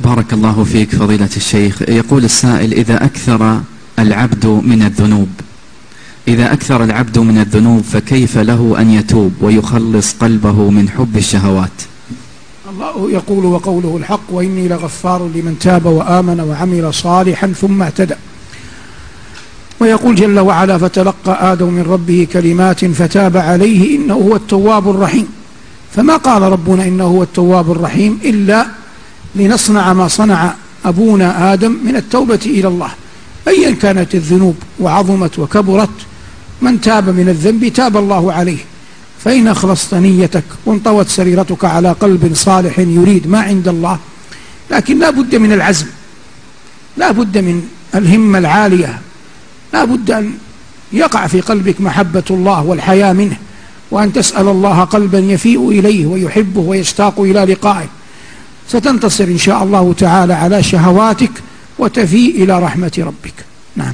بارك الله فيك فضيلة الشيخ. يقول السائل إذا أكثر العبد من الذنوب إذا أكثر العبد من الذنوب فكيف له أن يتوب ويخلص قلبه من حب الشهوات؟ الله يقول وقوله الحق وإني لغفار لمن تاب وآمن وعمل صالحا ثم اهتدى. ويقول جل وعلا فتلقى آدم من ربه كلمات فتاب عليه إنه هو التواب الرحيم. فما قال ربنا إنه هو التواب الرحيم إلا لنصنع ما صنع أبونا آدم من التوبة إلى الله. أيا كانت الذنوب وعظمت وكبرت من تاب من الذنب تاب الله عليه. فإن أخلصت نيتك وانطوت سريرتك على قلب صالح يريد ما عند الله لكن لا بد من العزم لا بد من الهمة العالية لا بد أن يقع في قلبك محبة الله والحياة منه وأن تسأل الله قلبا يفيء إليه ويحبه ويشتاق إلى لقائه. ستنتصر إن شاء الله تعالى على شهواتك وتفيء إلى رحمة ربك. نعم.